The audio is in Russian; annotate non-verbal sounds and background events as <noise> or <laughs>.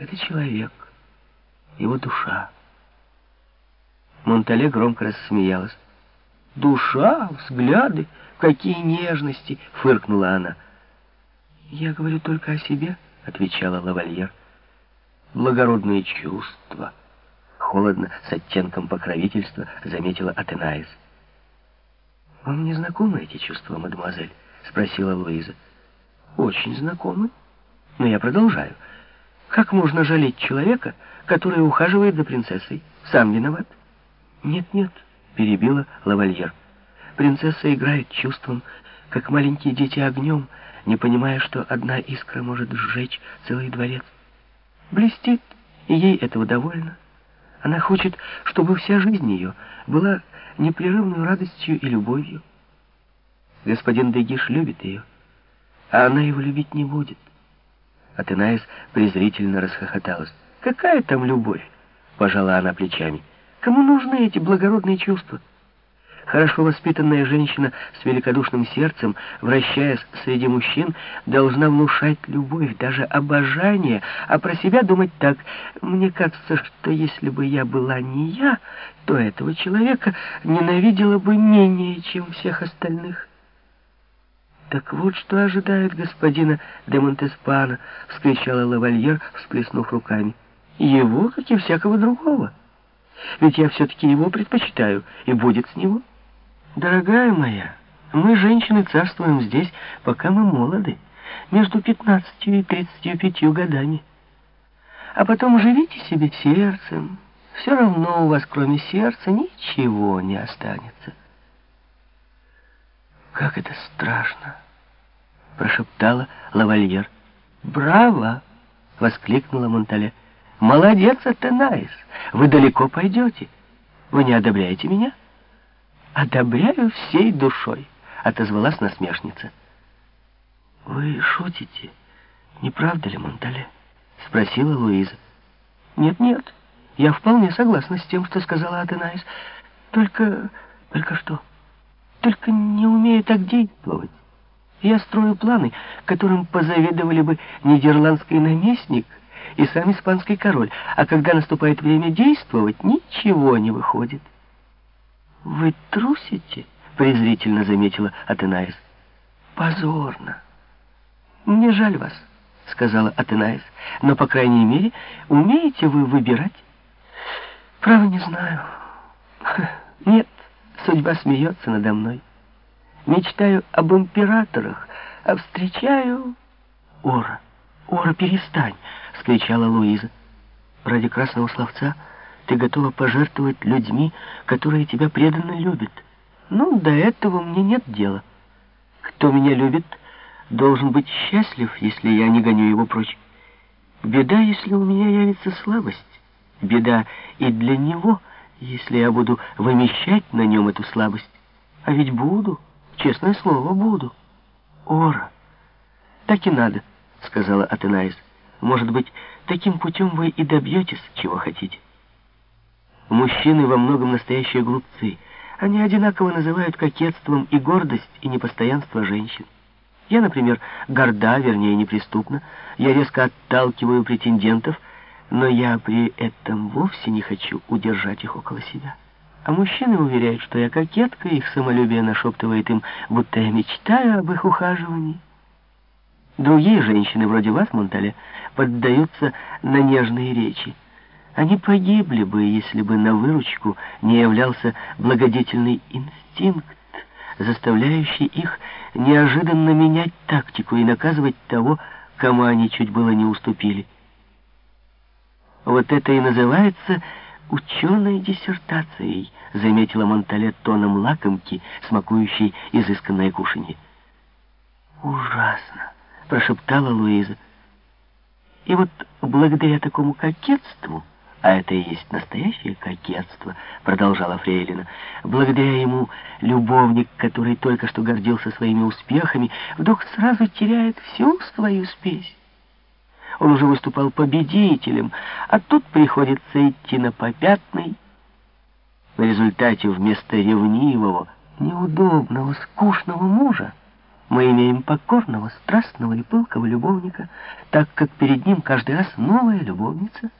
Это человек, его душа. Монтале громко рассмеялась. «Душа, взгляды, какие нежности!» — фыркнула она. «Я говорю только о себе», — отвечала лавальер. «Благородные чувства», — холодно, с оттенком покровительства, заметила Атенаис. «Вам не знакомы эти чувства, мадемуазель?» — спросила Луиза. «Очень знакомы. Но я продолжаю. Как можно жалеть человека, который ухаживает за принцессой? Сам виноват». «Нет-нет», — перебила лавальер. «Принцесса играет чувством, как маленькие дети огнем, не понимая, что одна искра может сжечь целый дворец. Блестит, и ей этого довольно. Она хочет, чтобы вся жизнь ее была непрерывной радостью и любовью. Господин Дегиш любит ее, а она его любить не будет. Атенаис презрительно расхохоталась. «Какая там любовь?» — пожала она плечами. «Кому нужны эти благородные чувства?» Хорошо воспитанная женщина с великодушным сердцем, вращаясь среди мужчин, должна внушать любовь, даже обожание, а про себя думать так. Мне кажется, что если бы я была не я, то этого человека ненавидела бы менее, чем всех остальных. «Так вот, что ожидает господина де Монтеспана!» — вскричала лавальер, всплеснув руками. «Его, как и всякого другого. Ведь я все-таки его предпочитаю, и будет с него». Дорогая моя, мы, женщины, царствуем здесь, пока мы молоды, между пятнадцатью и тридцатью пятью годами. А потом живите себе сердцем. Все равно у вас, кроме сердца, ничего не останется. «Как это страшно!» — прошептала лавальер. «Браво!» — воскликнула Монтале. «Молодец, Атенаис! Вы далеко пойдете. Вы не одобряете меня?» «Одобряю всей душой», — отозвалась насмешница. «Вы шутите, не правда ли, Монтале?» — спросила Луиза. «Нет-нет, я вполне согласна с тем, что сказала Атенаис. Только... только что? Только не умею так действовать. Я строю планы, которым позавидовали бы нидерландский наместник и сам испанский король, а когда наступает время действовать, ничего не выходит». «Вы трусите?» — презрительно заметила Атенаис. «Позорно!» «Мне жаль вас», — сказала Атенаис. «Но, по крайней мере, умеете вы выбирать?» «Право не знаю. <laughs> Нет, судьба смеется надо мной. Мечтаю об императорах, а встречаю...» «Ора, Ора, перестань!» — скричала Луиза. «Ради красного словца...» Ты готова пожертвовать людьми, которые тебя преданно любят. Ну, до этого мне нет дела. Кто меня любит, должен быть счастлив, если я не гоню его прочь. Беда, если у меня явится слабость. Беда и для него, если я буду вымещать на нем эту слабость. А ведь буду, честное слово, буду. Ора, так и надо, сказала Атенаис. Может быть, таким путем вы и добьетесь, чего хотите. Мужчины во многом настоящие глупцы. Они одинаково называют кокетством и гордость, и непостоянство женщин. Я, например, горда, вернее, неприступна. Я резко отталкиваю претендентов, но я при этом вовсе не хочу удержать их около себя. А мужчины уверяют, что я кокетка, их самолюбие нашептывает им, будто я мечтаю об их ухаживании. Другие женщины, вроде вас, Монтале, поддаются на нежные речи. Они погибли бы, если бы на выручку не являлся благодетельный инстинкт, заставляющий их неожиданно менять тактику и наказывать того, кому они чуть было не уступили. Вот это и называется ученой диссертацией, заметила Монтале тоном лакомки, смакующей изысканное кушанье. «Ужасно!» — прошептала Луиза. «И вот благодаря такому кокетству...» А это и есть настоящее кокетство, продолжала Фрейлина. Благодаря ему любовник, который только что гордился своими успехами, вдруг сразу теряет всю свою спесь. Он уже выступал победителем, а тут приходится идти на попятный. В результате вместо ревнивого, неудобного, скучного мужа Мы имеем покорного, страстного и пылкого любовника, так как перед ним каждый раз новая любовница —